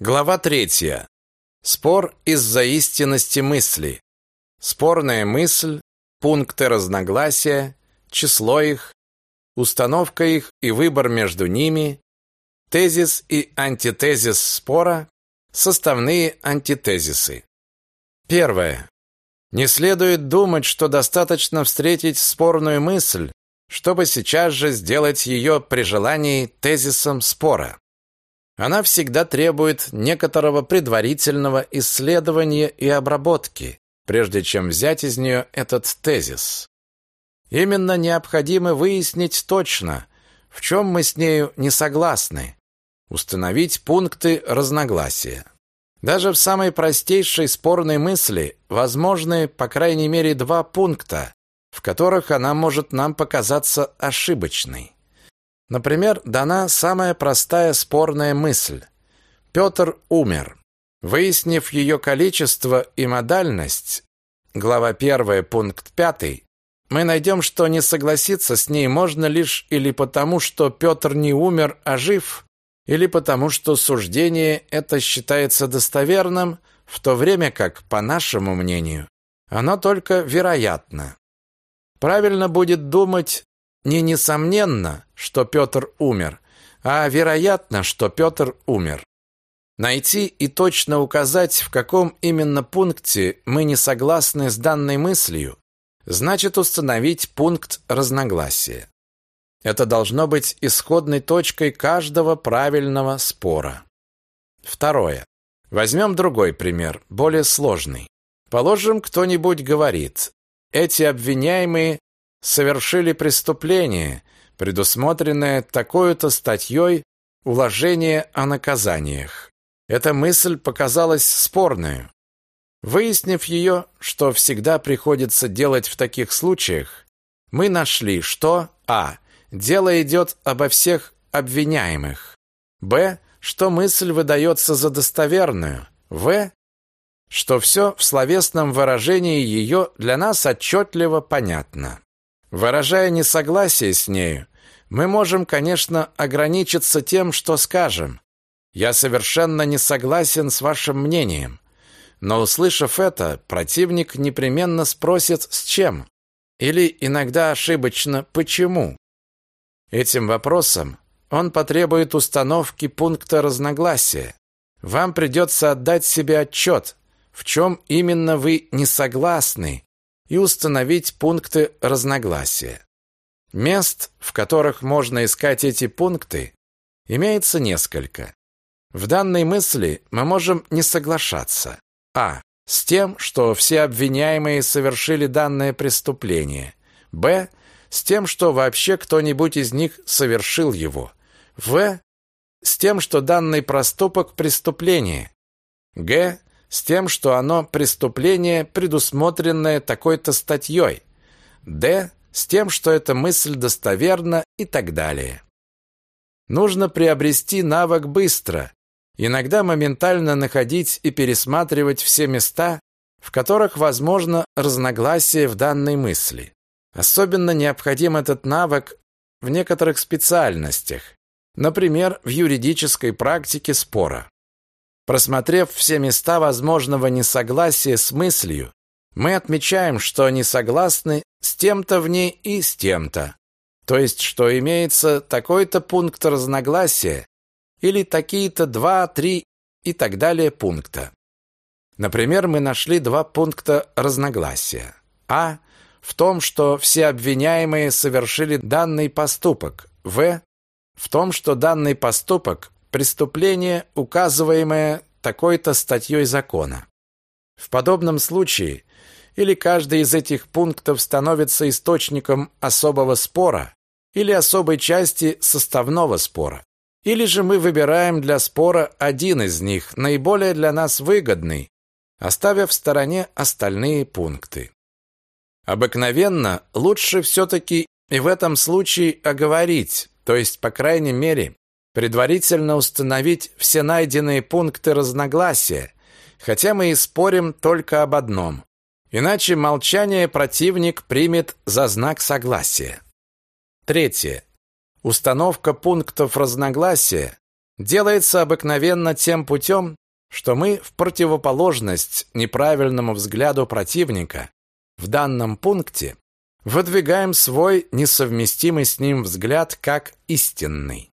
Глава третья. Спор из-за истинности мысли. Спорная мысль, пункты разногласия, число их, установка их и выбор между ними, тезис и антитезис спора, составные антитезисы. Первое. Не следует думать, что достаточно встретить спорную мысль, чтобы сейчас же сделать ее при желании тезисом спора. Она всегда требует некоторого предварительного исследования и обработки, прежде чем взять из нее этот тезис. Именно необходимо выяснить точно, в чем мы с нею не согласны, установить пункты разногласия. Даже в самой простейшей спорной мысли возможны, по крайней мере, два пункта, в которых она может нам показаться ошибочной. Например, дана самая простая спорная мысль. Петр умер. Выяснив ее количество и модальность, глава 1, пункт 5, мы найдем, что не согласиться с ней можно лишь или потому, что Петр не умер, а жив, или потому, что суждение это считается достоверным, в то время как, по нашему мнению, оно только вероятно. Правильно будет думать не несомненно, что Петр умер, а вероятно, что Петр умер. Найти и точно указать, в каком именно пункте мы не согласны с данной мыслью, значит установить пункт разногласия. Это должно быть исходной точкой каждого правильного спора. Второе. Возьмем другой пример, более сложный. Положим, кто-нибудь говорит, эти обвиняемые совершили преступление, предусмотренное такой-то статьей уложения о наказаниях. Эта мысль показалась спорной. Выяснив ее, что всегда приходится делать в таких случаях, мы нашли, что а. Дело идет обо всех обвиняемых. б. Что мысль выдается за достоверную. в. Что все в словесном выражении ее для нас отчетливо понятно. Выражая несогласие с нею, мы можем, конечно, ограничиться тем, что скажем. Я совершенно не согласен с вашим мнением. Но услышав это, противник непременно спросит с чем или иногда ошибочно почему. Этим вопросом он потребует установки пункта разногласия. Вам придется отдать себе отчет, в чем именно вы не согласны и установить пункты разногласия. Мест, в которых можно искать эти пункты, имеется несколько. В данной мысли мы можем не соглашаться. А. С тем, что все обвиняемые совершили данное преступление. Б. С тем, что вообще кто-нибудь из них совершил его. В. С тем, что данный проступок – преступление. Г с тем, что оно преступление, предусмотренное такой-то статьей. Д. С тем, что эта мысль достоверна и так далее. Нужно приобрести навык быстро, иногда моментально находить и пересматривать все места, в которых возможно разногласие в данной мысли. Особенно необходим этот навык в некоторых специальностях, например, в юридической практике спора. Просмотрев все места возможного несогласия с мыслью, мы отмечаем, что они согласны с тем-то в ней и с тем-то. То есть, что имеется такой-то пункт разногласия или такие-то два, три и так далее пункта. Например, мы нашли два пункта разногласия. А в том, что все обвиняемые совершили данный поступок. В в том, что данный поступок преступление, указываемое такой-то статьей закона. В подобном случае или каждый из этих пунктов становится источником особого спора или особой части составного спора. Или же мы выбираем для спора один из них, наиболее для нас выгодный, оставив в стороне остальные пункты. Обыкновенно лучше все-таки и в этом случае оговорить, то есть, по крайней мере, предварительно установить все найденные пункты разногласия, хотя мы и спорим только об одном. Иначе молчание противник примет за знак согласия. Третье. Установка пунктов разногласия делается обыкновенно тем путем, что мы в противоположность неправильному взгляду противника в данном пункте выдвигаем свой несовместимый с ним взгляд как истинный.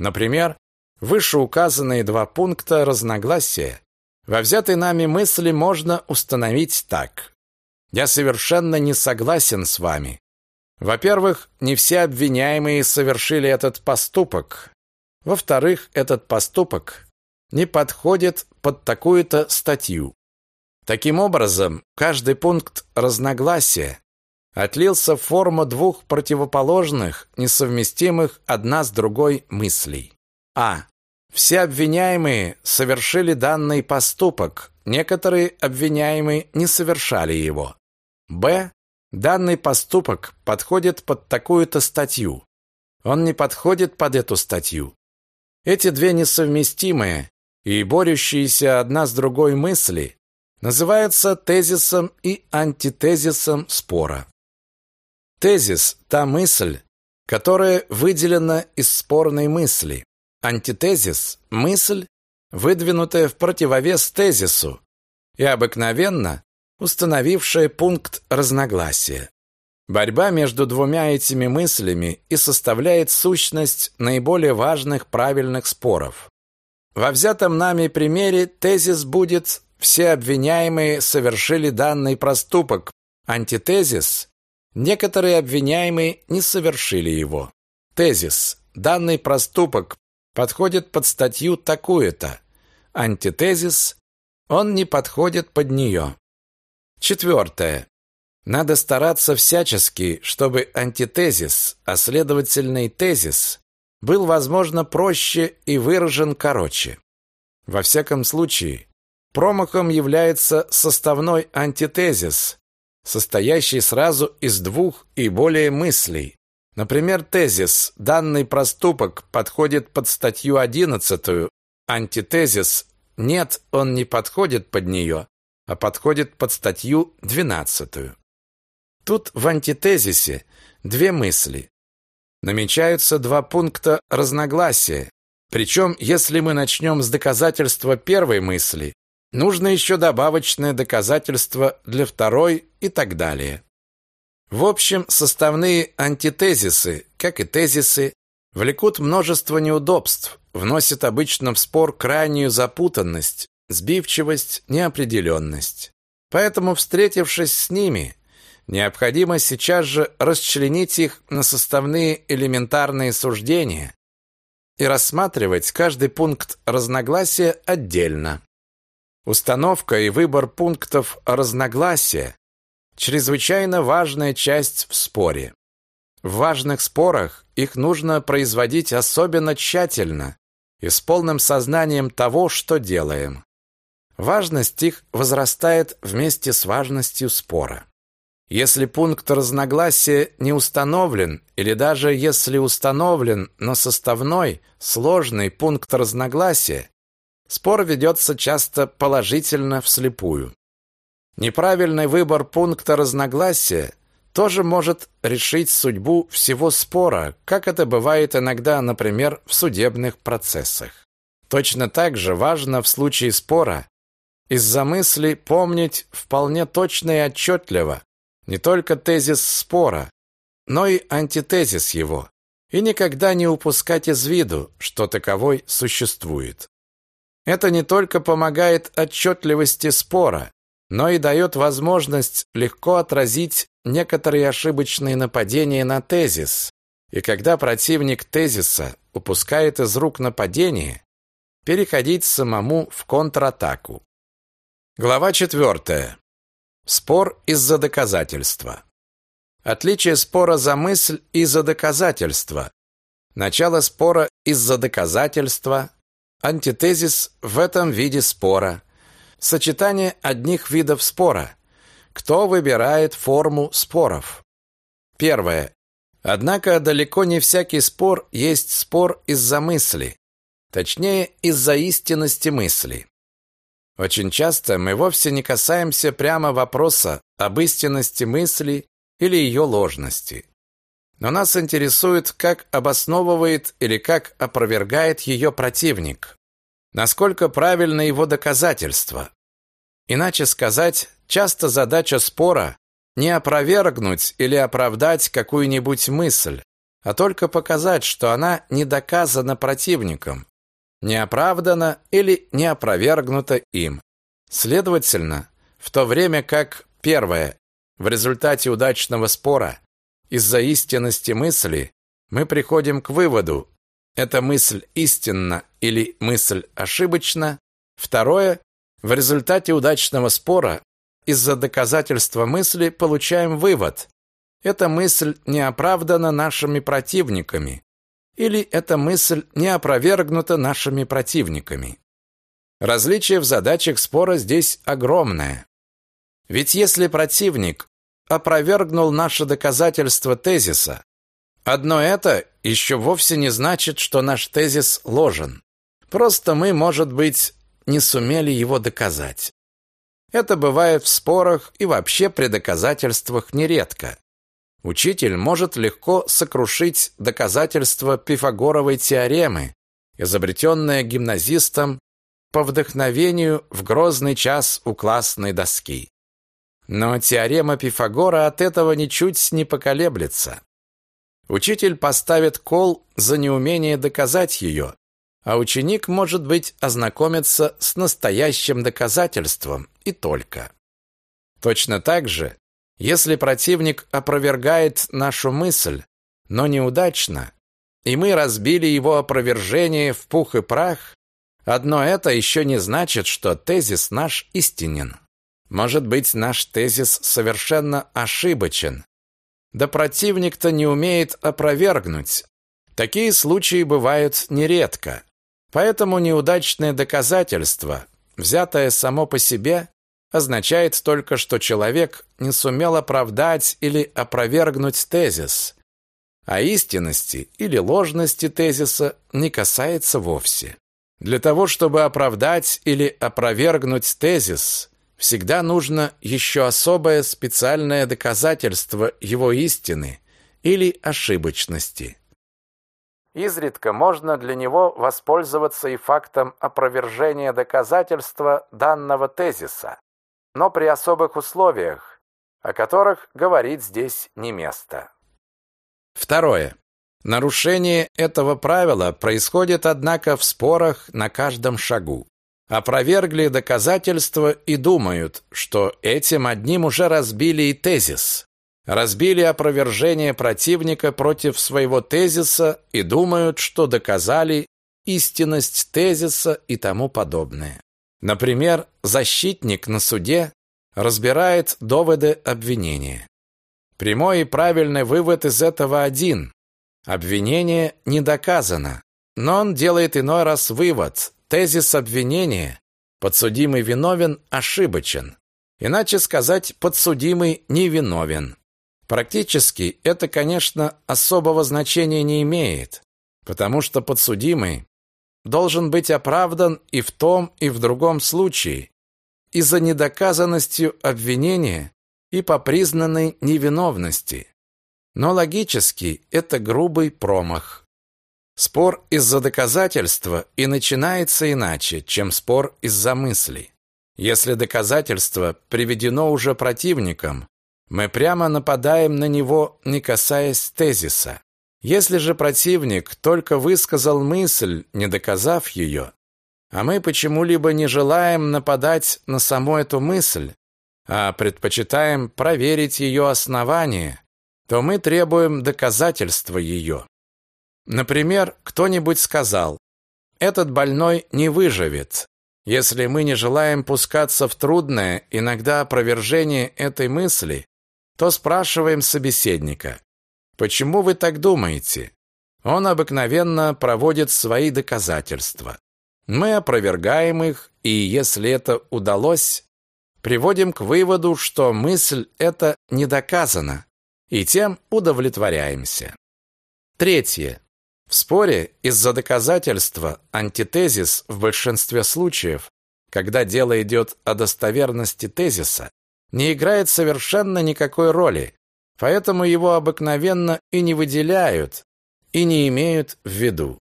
Например, вышеуказанные два пункта разногласия во взятой нами мысли можно установить так. Я совершенно не согласен с вами. Во-первых, не все обвиняемые совершили этот поступок. Во-вторых, этот поступок не подходит под такую-то статью. Таким образом, каждый пункт разногласия отлился в форму двух противоположных, несовместимых одна с другой мыслей. А. Все обвиняемые совершили данный поступок, некоторые обвиняемые не совершали его. Б. Данный поступок подходит под такую-то статью. Он не подходит под эту статью. Эти две несовместимые и борющиеся одна с другой мысли называются тезисом и антитезисом спора. Тезис – та мысль, которая выделена из спорной мысли. Антитезис – мысль, выдвинутая в противовес тезису и обыкновенно установившая пункт разногласия. Борьба между двумя этими мыслями и составляет сущность наиболее важных правильных споров. Во взятом нами примере тезис будет «все обвиняемые совершили данный проступок», антитезис «некоторые обвиняемые не совершили его». Тезис «данный проступок подходит под статью такую-то», антитезис «он не подходит под нее». Четвертое. Надо стараться всячески, чтобы антитезис, а следовательно и тезис, был, возможно, проще и выражен короче. Во всяком случае, промахом является составной антитезис, состоящий сразу из двух и более мыслей. Например, тезис «данный проступок подходит под статью 11», антитезис «нет, он не подходит под нее», а подходит под статью 12. Тут в антитезисе две мысли. Намечаются два пункта разногласия. Причем, если мы начнем с доказательства первой мысли, нужно еще добавочное доказательство для второй и так далее. В общем, составные антитезисы, как и тезисы, влекут множество неудобств, вносят обычно в спор крайнюю запутанность, сбивчивость, неопределенность. Поэтому, встретившись с ними, необходимо сейчас же расчленить их на составные элементарные суждения и рассматривать каждый пункт разногласия отдельно. Установка и выбор пунктов разногласия – чрезвычайно важная часть в споре. В важных спорах их нужно производить особенно тщательно и с полным сознанием того, что делаем. Важность их возрастает вместе с важностью спора. Если пункт разногласия не установлен, или даже если установлен, но составной, сложный пункт разногласия, спор ведется часто положительно вслепую. Неправильный выбор пункта разногласия тоже может решить судьбу всего спора, как это бывает иногда, например, в судебных процессах. Точно так же важно в случае спора из-за мысли помнить вполне точно и отчетливо не только тезис спора, но и антитезис его, и никогда не упускать из виду, что таковой существует. Это не только помогает отчетливости спора, но и дает возможность легко отразить некоторые ошибочные нападения на тезис. И когда противник тезиса упускает из рук нападение, переходить самому в контратаку. Глава 4. Спор из-за доказательства. Отличие спора за мысль и за доказательство. Начало спора из-за доказательства. Антитезис в этом виде спора. Сочетание одних видов спора. Кто выбирает форму споров? Первое. Однако далеко не всякий спор есть спор из-за мысли. Точнее, из-за истинности мысли. Очень часто мы вовсе не касаемся прямо вопроса об истинности мысли или ее ложности. Но нас интересует, как обосновывает или как опровергает ее противник. Насколько правильно его доказательства. Иначе сказать, часто задача спора не опровергнуть или оправдать какую-нибудь мысль, а только показать, что она не доказана противником, не оправдана или не опровергнута им. Следовательно, в то время как первое, в результате удачного спора, из-за истинности мысли, мы приходим к выводу, эта мысль истинна или мысль ошибочна. Второе, в результате удачного спора, из-за доказательства мысли, получаем вывод, эта мысль не оправдана нашими противниками, или эта мысль не опровергнута нашими противниками. Различие в задачах спора здесь огромное. Ведь если противник опровергнул наше доказательство тезиса, одно это еще вовсе не значит, что наш тезис ложен. Просто мы, может быть, не сумели его доказать. Это бывает в спорах и вообще при доказательствах нередко. Учитель может легко сокрушить доказательство Пифагоровой теоремы, изобретенное гимназистом по вдохновению в грозный час у классной доски. Но теорема Пифагора от этого ничуть не поколеблется. Учитель поставит кол за неумение доказать ее, а ученик, может быть, ознакомится с настоящим доказательством и только. Точно так же если противник опровергает нашу мысль, но неудачно, и мы разбили его опровержение в пух и прах, одно это еще не значит, что тезис наш истинен. Может быть, наш тезис совершенно ошибочен. Да противник-то не умеет опровергнуть. Такие случаи бывают нередко. Поэтому неудачное доказательство, взятое само по себе, означает только, что человек не сумел оправдать или опровергнуть тезис, а истинности или ложности тезиса не касается вовсе. Для того, чтобы оправдать или опровергнуть тезис, всегда нужно еще особое специальное доказательство его истины или ошибочности. Изредка можно для него воспользоваться и фактом опровержения доказательства данного тезиса, но при особых условиях, о которых говорить здесь не место. Второе. Нарушение этого правила происходит, однако, в спорах на каждом шагу. Опровергли доказательства и думают, что этим одним уже разбили и тезис. Разбили опровержение противника против своего тезиса и думают, что доказали истинность тезиса и тому подобное. Например, защитник на суде разбирает доводы обвинения. Прямой и правильный вывод из этого один. Обвинение не доказано, но он делает иной раз вывод. Тезис обвинения «подсудимый виновен» ошибочен. Иначе сказать «подсудимый невиновен». Практически это, конечно, особого значения не имеет, потому что подсудимый должен быть оправдан и в том, и в другом случае из-за недоказанностью обвинения и по признанной невиновности. Но логически это грубый промах. Спор из-за доказательства и начинается иначе, чем спор из-за мысли. Если доказательство приведено уже противником, мы прямо нападаем на него, не касаясь тезиса. Если же противник только высказал мысль, не доказав ее, а мы почему-либо не желаем нападать на саму эту мысль, а предпочитаем проверить ее основание, то мы требуем доказательства ее. Например, кто-нибудь сказал, этот больной не выживет. Если мы не желаем пускаться в трудное, иногда опровержение этой мысли, то спрашиваем собеседника, Почему вы так думаете? Он обыкновенно проводит свои доказательства. Мы опровергаем их, и если это удалось, приводим к выводу, что мысль эта не доказана, и тем удовлетворяемся. Третье. В споре из-за доказательства антитезис в большинстве случаев, когда дело идет о достоверности тезиса, не играет совершенно никакой роли, поэтому его обыкновенно и не выделяют, и не имеют в виду.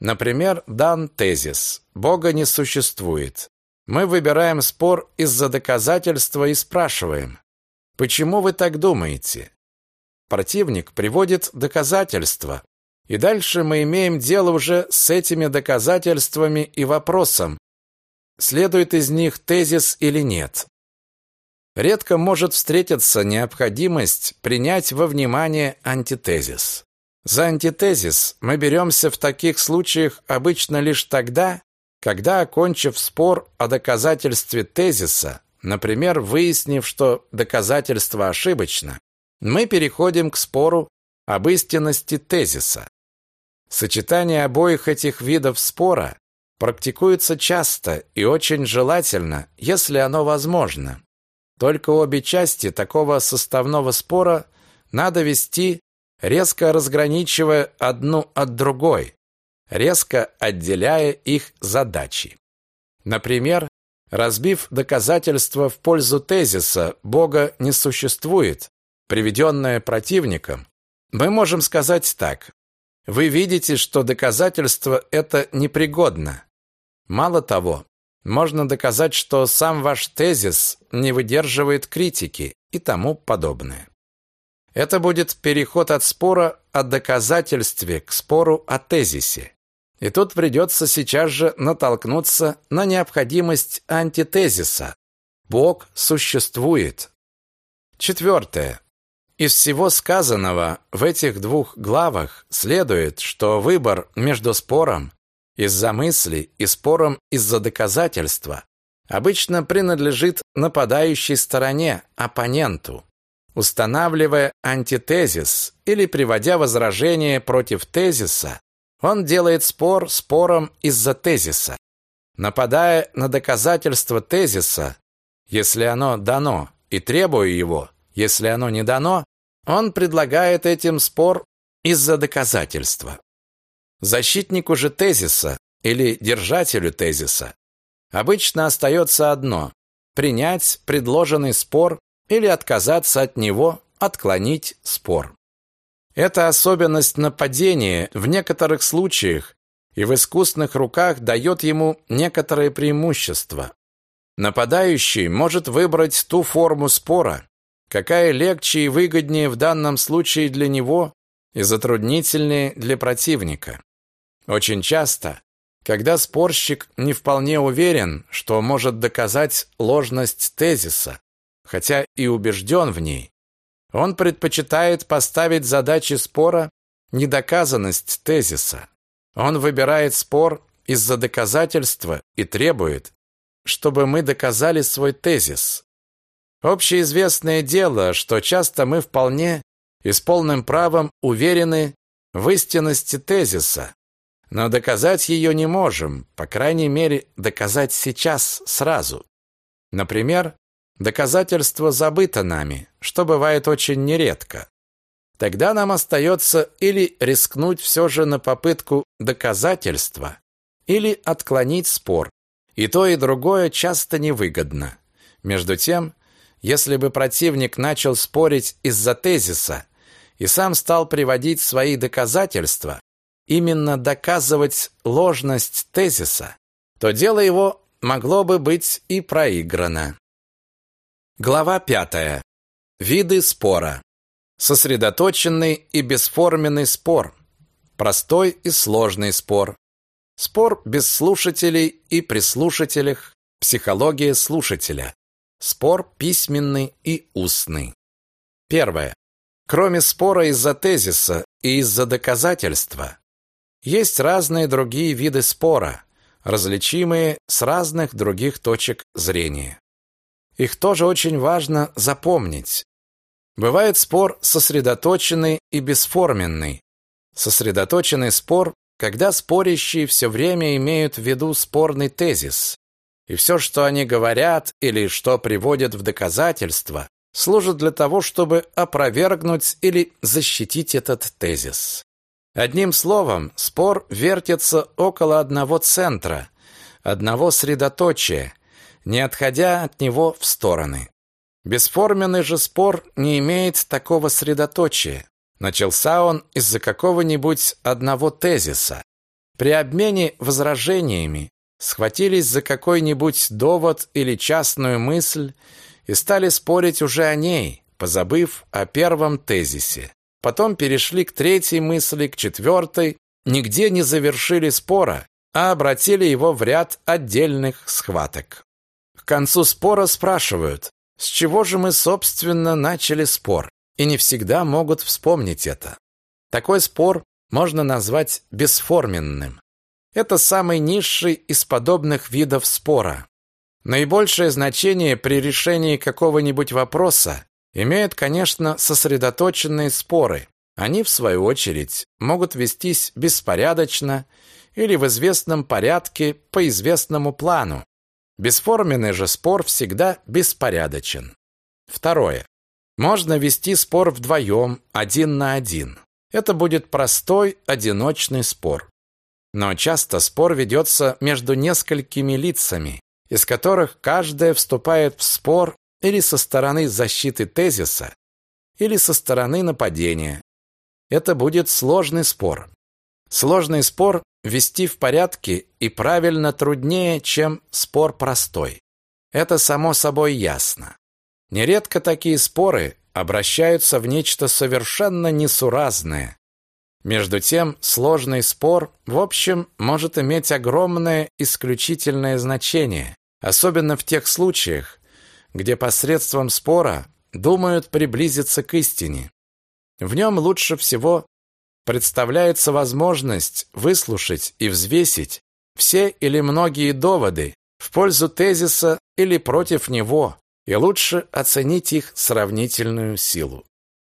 Например, дан тезис «Бога не существует». Мы выбираем спор из-за доказательства и спрашиваем «Почему вы так думаете?» Противник приводит доказательства, и дальше мы имеем дело уже с этими доказательствами и вопросом, следует из них тезис или нет. Редко может встретиться необходимость принять во внимание антитезис. За антитезис мы беремся в таких случаях обычно лишь тогда, когда, окончив спор о доказательстве тезиса, например, выяснив, что доказательство ошибочно, мы переходим к спору об истинности тезиса. Сочетание обоих этих видов спора практикуется часто и очень желательно, если оно возможно. Только обе части такого составного спора надо вести, резко разграничивая одну от другой, резко отделяя их задачи. Например, разбив доказательство в пользу тезиса «Бога не существует», приведенное противником, мы можем сказать так. Вы видите, что доказательство это непригодно. Мало того, можно доказать, что сам ваш тезис не выдерживает критики и тому подобное. Это будет переход от спора о доказательстве к спору о тезисе. И тут придется сейчас же натолкнуться на необходимость антитезиса. Бог существует. Четвертое. Из всего сказанного в этих двух главах следует, что выбор между спором из-за мысли и спором из-за доказательства обычно принадлежит нападающей стороне, оппоненту. Устанавливая антитезис или приводя возражение против тезиса, он делает спор спором из-за тезиса. Нападая на доказательство тезиса, если оно дано, и требуя его, если оно не дано, он предлагает этим спор из-за доказательства. Защитнику же тезиса или держателю тезиса обычно остается одно – принять предложенный спор или отказаться от него, отклонить спор. Эта особенность нападения в некоторых случаях и в искусных руках дает ему некоторое преимущество. Нападающий может выбрать ту форму спора, какая легче и выгоднее в данном случае для него и затруднительнее для противника. Очень часто, когда спорщик не вполне уверен, что может доказать ложность тезиса, хотя и убежден в ней, он предпочитает поставить задачи спора недоказанность тезиса. Он выбирает спор из-за доказательства и требует, чтобы мы доказали свой тезис. Общеизвестное дело, что часто мы вполне и с полным правом уверены в истинности тезиса, но доказать ее не можем, по крайней мере, доказать сейчас, сразу. Например, доказательство забыто нами, что бывает очень нередко. Тогда нам остается или рискнуть все же на попытку доказательства, или отклонить спор. И то, и другое часто невыгодно. Между тем, если бы противник начал спорить из-за тезиса и сам стал приводить свои доказательства, именно доказывать ложность тезиса, то дело его могло бы быть и проиграно. Глава пятая. Виды спора. Сосредоточенный и бесформенный спор. Простой и сложный спор. Спор без слушателей и при слушателях. Психология слушателя. Спор письменный и устный. Первое. Кроме спора из-за тезиса и из-за доказательства, есть разные другие виды спора, различимые с разных других точек зрения. Их тоже очень важно запомнить. Бывает спор сосредоточенный и бесформенный. Сосредоточенный спор, когда спорящие все время имеют в виду спорный тезис, и все, что они говорят или что приводят в доказательство, служит для того, чтобы опровергнуть или защитить этот тезис. Одним словом, спор вертится около одного центра, одного средоточия, не отходя от него в стороны. Бесформенный же спор не имеет такого средоточия. Начался он из-за какого-нибудь одного тезиса. При обмене возражениями схватились за какой-нибудь довод или частную мысль и стали спорить уже о ней, позабыв о первом тезисе. Потом перешли к третьей мысли, к четвертой, нигде не завершили спора, а обратили его в ряд отдельных схваток. К концу спора спрашивают, с чего же мы, собственно, начали спор, и не всегда могут вспомнить это. Такой спор можно назвать бесформенным. Это самый низший из подобных видов спора. Наибольшее значение при решении какого-нибудь вопроса имеют, конечно, сосредоточенные споры. Они, в свою очередь, могут вестись беспорядочно или в известном порядке по известному плану. Бесформенный же спор всегда беспорядочен. Второе. Можно вести спор вдвоем, один на один. Это будет простой, одиночный спор. Но часто спор ведется между несколькими лицами, из которых каждая вступает в спор или со стороны защиты тезиса, или со стороны нападения. Это будет сложный спор. Сложный спор вести в порядке и правильно труднее, чем спор простой. Это само собой ясно. Нередко такие споры обращаются в нечто совершенно несуразное. Между тем, сложный спор, в общем, может иметь огромное исключительное значение, особенно в тех случаях, где посредством спора думают приблизиться к истине. В нем лучше всего представляется возможность выслушать и взвесить все или многие доводы в пользу тезиса или против него, и лучше оценить их сравнительную силу.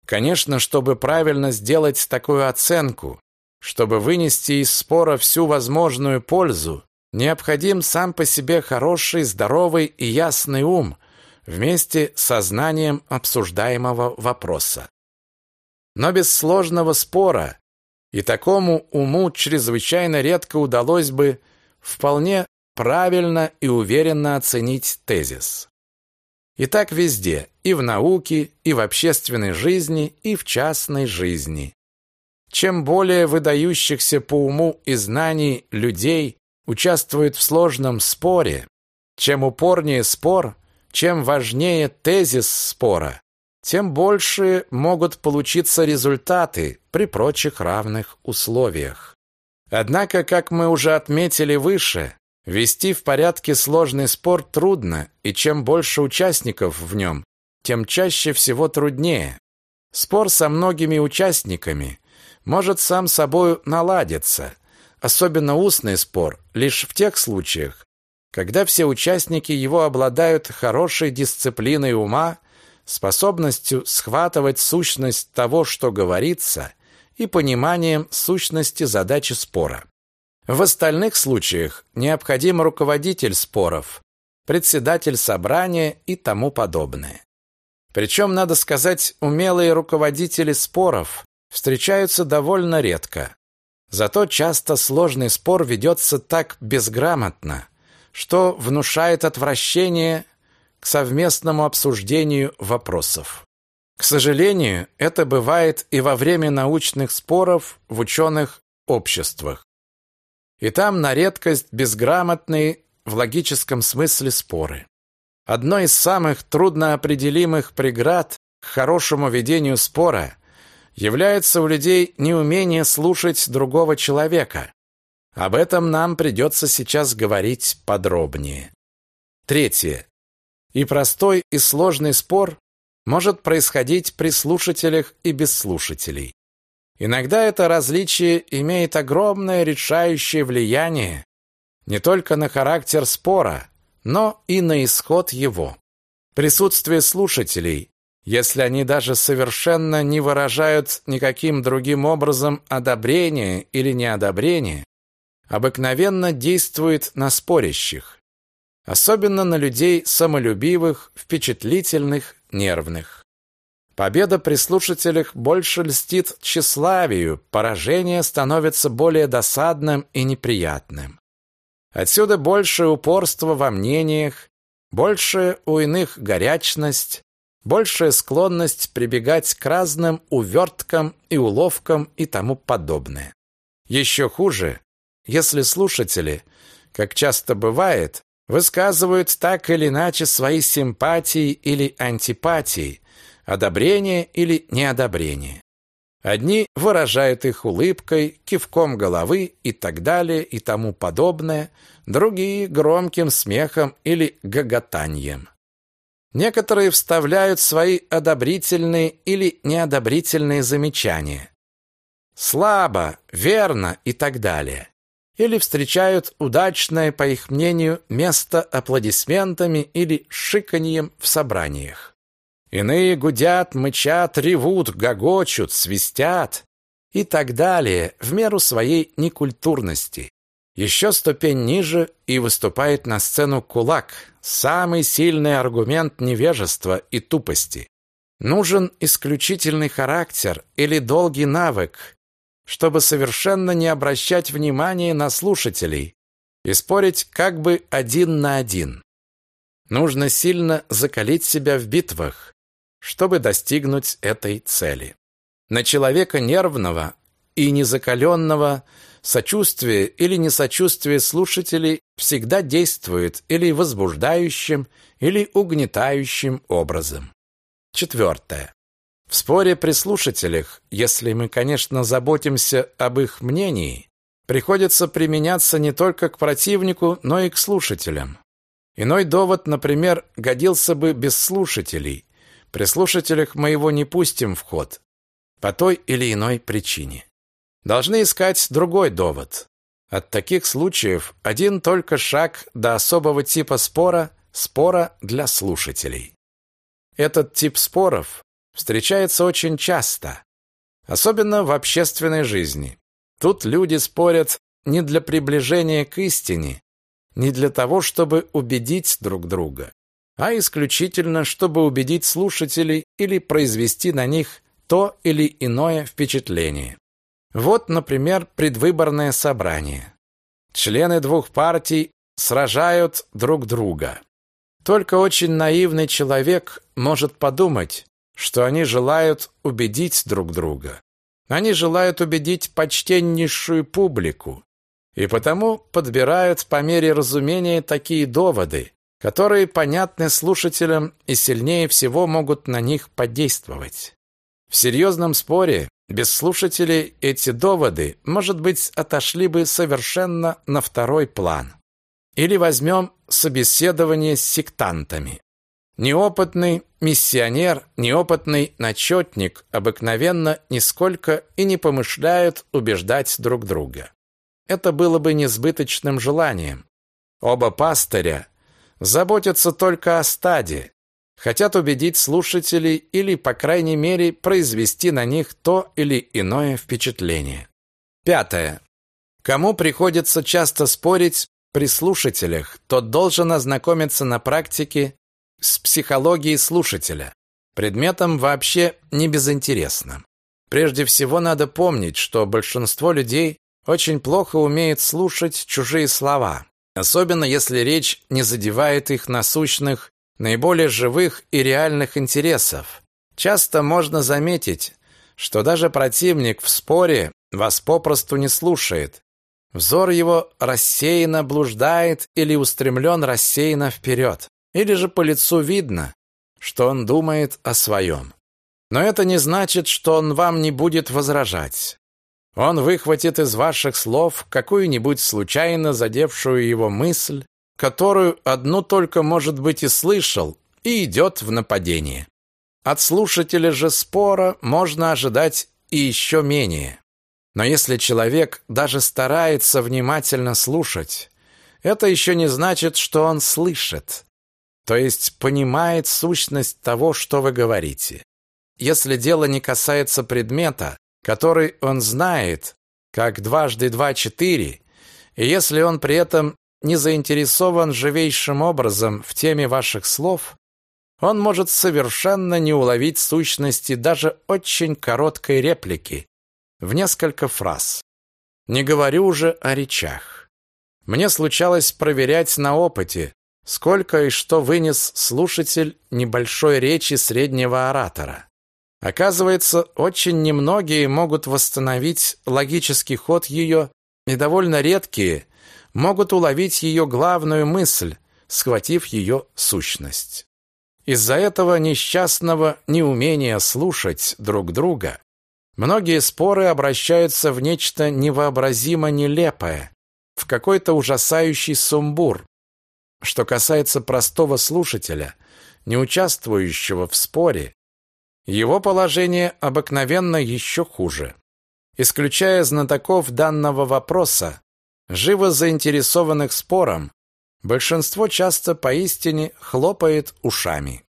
Конечно, чтобы правильно сделать такую оценку, чтобы вынести из спора всю возможную пользу, необходим сам по себе хороший, здоровый и ясный ум вместе со знанием обсуждаемого вопроса. Но без сложного спора и такому уму чрезвычайно редко удалось бы вполне правильно и уверенно оценить тезис. И так везде, и в науке, и в общественной жизни, и в частной жизни. Чем более выдающихся по уму и знаний людей участвует в сложном споре, чем упорнее спор, чем важнее тезис спора, тем больше могут получиться результаты при прочих равных условиях. Однако, как мы уже отметили выше, Вести в порядке сложный спор трудно, и чем больше участников в нем, тем чаще всего труднее. Спор со многими участниками может сам собою наладиться, особенно устный спор, лишь в тех случаях, когда все участники его обладают хорошей дисциплиной ума, способностью схватывать сущность того, что говорится, и пониманием сущности задачи спора. В остальных случаях необходим руководитель споров, председатель собрания и тому подобное. Причем, надо сказать, умелые руководители споров встречаются довольно редко. Зато часто сложный спор ведется так безграмотно, что внушает отвращение к совместному обсуждению вопросов. К сожалению, это бывает и во время научных споров в ученых обществах. И там на редкость безграмотные в логическом смысле споры. Одной из самых трудноопределимых преград к хорошему ведению спора является у людей неумение слушать другого человека. Об этом нам придется сейчас говорить подробнее. Третье. И простой, и сложный спор может происходить при слушателях и без слушателей. Иногда это различие имеет огромное решающее влияние не только на характер спора, но и на исход его. Присутствие слушателей, если они даже совершенно не выражают никаким другим образом одобрения или неодобрения, обыкновенно действует на спорящих, особенно на людей самолюбивых, впечатлительных, нервных. Победа при слушателях больше льстит тщеславию, поражение становится более досадным и неприятным. Отсюда большее упорство во мнениях, большая у иных горячность, большая склонность прибегать к разным уверткам и уловкам и тому подобное. Еще хуже, если слушатели, как часто бывает, высказывают так или иначе свои симпатии или антипатии, одобрение или неодобрение. Одни выражают их улыбкой, кивком головы и так далее и тому подобное, другие – громким смехом или гоготанием. Некоторые вставляют свои одобрительные или неодобрительные замечания. Слабо, верно и так далее. Или встречают удачное, по их мнению, место аплодисментами или шиканьем в собраниях. Иные гудят, мычат, ревут, гогочут, свистят и так далее в меру своей некультурности. Еще ступень ниже и выступает на сцену кулак, самый сильный аргумент невежества и тупости. Нужен исключительный характер или долгий навык, чтобы совершенно не обращать внимания на слушателей и спорить как бы один на один. Нужно сильно закалить себя в битвах, чтобы достигнуть этой цели. На человека нервного и незакаленного сочувствие или несочувствие слушателей всегда действует или возбуждающим, или угнетающим образом. Четвертое. В споре при слушателях, если мы, конечно, заботимся об их мнении, приходится применяться не только к противнику, но и к слушателям. Иной довод, например, годился бы без слушателей, при слушателях мы его не пустим в ход по той или иной причине. Должны искать другой довод. От таких случаев один только шаг до особого типа спора спора для слушателей. Этот тип споров встречается очень часто, особенно в общественной жизни. Тут люди спорят не для приближения к истине, не для того, чтобы убедить друг друга, а исключительно, чтобы убедить слушателей или произвести на них то или иное впечатление. Вот, например, предвыборное собрание. Члены двух партий сражают друг друга. Только очень наивный человек может подумать, что они желают убедить друг друга. Они желают убедить почтеннейшую публику, и потому подбирают по мере разумения такие доводы, которые понятны слушателям и сильнее всего могут на них подействовать. В серьезном споре без слушателей эти доводы, может быть, отошли бы совершенно на второй план. Или возьмем собеседование с сектантами. Неопытный миссионер, неопытный начетник обыкновенно нисколько и не помышляют убеждать друг друга. Это было бы несбыточным желанием. Оба пастыря заботятся только о стаде, хотят убедить слушателей или, по крайней мере, произвести на них то или иное впечатление. Пятое. Кому приходится часто спорить при слушателях, тот должен ознакомиться на практике с психологией слушателя, предметом вообще не безинтересным. Прежде всего надо помнить, что большинство людей очень плохо умеет слушать чужие слова, особенно если речь не задевает их насущных наиболее живых и реальных интересов. Часто можно заметить, что даже противник в споре вас попросту не слушает. Взор его рассеянно блуждает или устремлен рассеянно вперед. Или же по лицу видно, что он думает о своем. Но это не значит, что он вам не будет возражать. Он выхватит из ваших слов какую-нибудь случайно задевшую его мысль, которую одну только, может быть, и слышал, и идет в нападение. От слушателя же спора можно ожидать и еще менее. Но если человек даже старается внимательно слушать, это еще не значит, что он слышит, то есть понимает сущность того, что вы говорите. Если дело не касается предмета, который он знает, как дважды два – четыре, и если он при этом не заинтересован живейшим образом в теме ваших слов, он может совершенно не уловить сущности даже очень короткой реплики в несколько фраз. Не говорю уже о речах. Мне случалось проверять на опыте, сколько и что вынес слушатель небольшой речи среднего оратора. Оказывается, очень немногие могут восстановить логический ход ее, и довольно редкие могут уловить ее главную мысль, схватив ее сущность. Из-за этого несчастного неумения слушать друг друга многие споры обращаются в нечто невообразимо нелепое, в какой-то ужасающий сумбур. Что касается простого слушателя, не участвующего в споре, его положение обыкновенно еще хуже. Исключая знатоков данного вопроса, живо заинтересованных спором, большинство часто поистине хлопает ушами.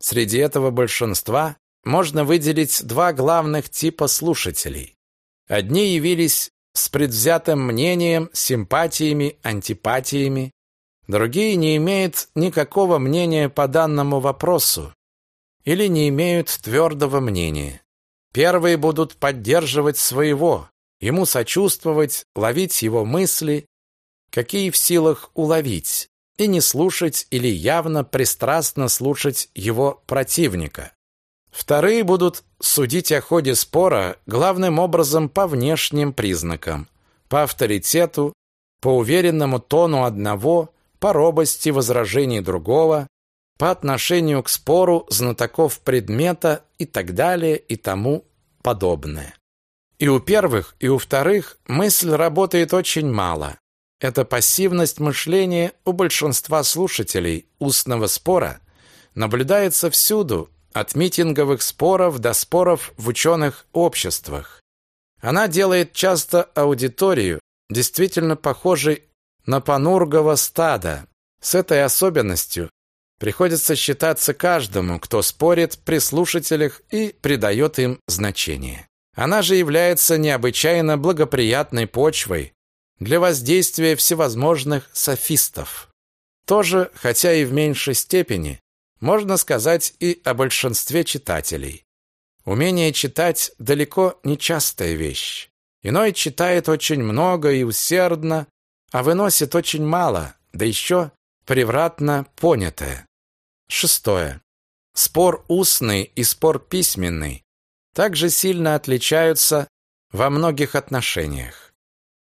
Среди этого большинства можно выделить два главных типа слушателей. Одни явились с предвзятым мнением, симпатиями, антипатиями, другие не имеют никакого мнения по данному вопросу или не имеют твердого мнения. Первые будут поддерживать своего, ему сочувствовать, ловить его мысли, какие в силах уловить, и не слушать или явно пристрастно слушать его противника. Вторые будут судить о ходе спора главным образом по внешним признакам, по авторитету, по уверенному тону одного, по робости возражений другого, по отношению к спору знатоков предмета и так далее и тому подобное. И у первых, и у вторых мысль работает очень мало. Эта пассивность мышления у большинства слушателей устного спора наблюдается всюду, от митинговых споров до споров в ученых обществах. Она делает часто аудиторию действительно похожей на панургово стадо. С этой особенностью приходится считаться каждому, кто спорит при слушателях и придает им значение. Она же является необычайно благоприятной почвой для воздействия всевозможных софистов. Тоже, хотя и в меньшей степени, можно сказать и о большинстве читателей. Умение читать далеко не частая вещь. Иной читает очень много и усердно, а выносит очень мало, да еще превратно понятое. Шестое. Спор устный и спор письменный также сильно отличаются во многих отношениях.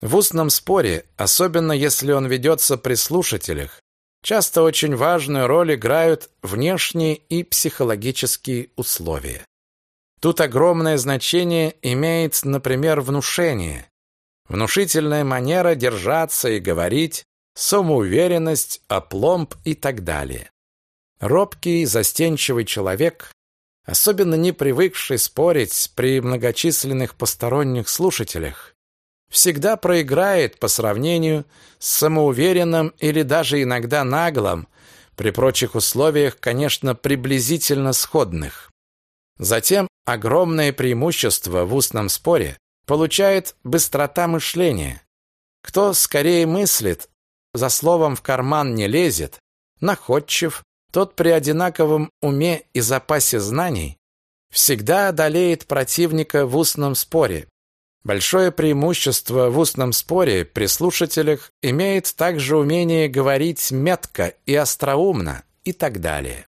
В устном споре, особенно если он ведется при слушателях, часто очень важную роль играют внешние и психологические условия. Тут огромное значение имеет, например, внушение. Внушительная манера держаться и говорить, самоуверенность, опломб и так далее. Робкий, застенчивый человек, особенно не привыкший спорить при многочисленных посторонних слушателях, всегда проиграет по сравнению с самоуверенным или даже иногда наглым, при прочих условиях, конечно, приблизительно сходных. Затем огромное преимущество в устном споре получает быстрота мышления. Кто скорее мыслит, за словом в карман не лезет, находчив, тот при одинаковом уме и запасе знаний всегда одолеет противника в устном споре. Большое преимущество в устном споре при слушателях имеет также умение говорить метко и остроумно и так далее.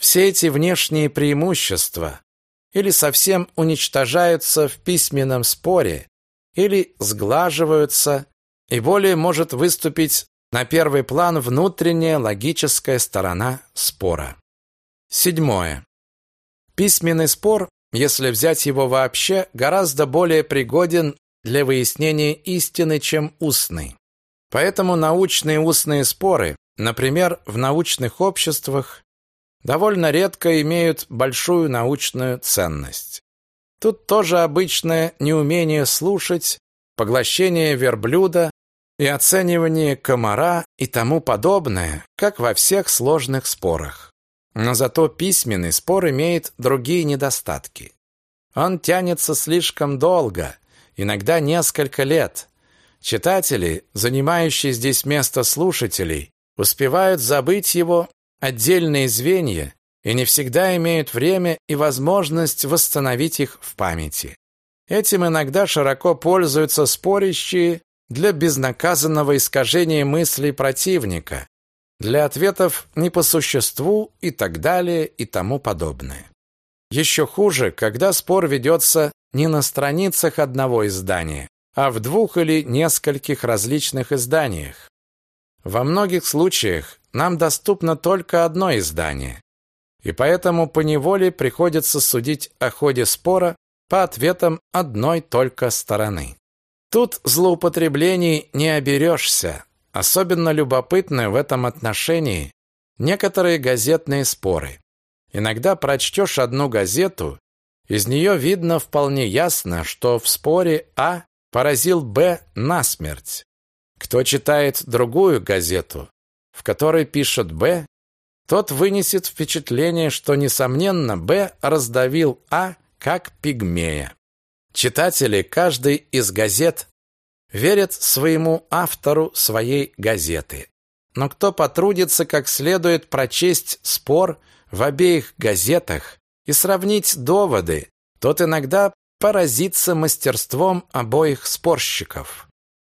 Все эти внешние преимущества или совсем уничтожаются в письменном споре, или сглаживаются, и более может выступить на первый план внутренняя логическая сторона спора. Седьмое. Письменный спор, если взять его вообще, гораздо более пригоден для выяснения истины, чем устный. Поэтому научные устные споры, например, в научных обществах, довольно редко имеют большую научную ценность. Тут тоже обычное неумение слушать, поглощение верблюда и оценивание комара и тому подобное, как во всех сложных спорах. Но зато письменный спор имеет другие недостатки. Он тянется слишком долго, иногда несколько лет. Читатели, занимающие здесь место слушателей, успевают забыть его отдельные звенья и не всегда имеют время и возможность восстановить их в памяти. Этим иногда широко пользуются спорящие для безнаказанного искажения мыслей противника, для ответов не по существу и так далее и тому подобное. Еще хуже, когда спор ведется не на страницах одного издания, а в двух или нескольких различных изданиях. Во многих случаях нам доступно только одно издание, и поэтому поневоле приходится судить о ходе спора по ответам одной только стороны. Тут злоупотреблений не оберешься. Особенно любопытны в этом отношении некоторые газетные споры. Иногда прочтешь одну газету, из нее видно вполне ясно, что в споре А поразил Б насмерть. Кто читает другую газету, в которой пишет Б, тот вынесет впечатление, что, несомненно, Б раздавил А как пигмея. Читатели каждой из газет верят своему автору своей газеты. Но кто потрудится как следует прочесть спор в обеих газетах и сравнить доводы, тот иногда поразится мастерством обоих спорщиков.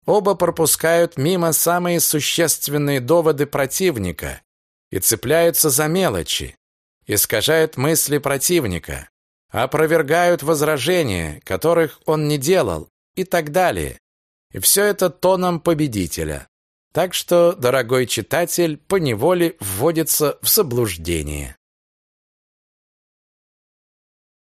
Оба пропускают мимо самые существенные доводы противника и цепляются за мелочи, искажают мысли противника, опровергают возражения, которых он не делал, и так далее. И все это тоном победителя. Так что, дорогой читатель, поневоле вводится в заблуждение.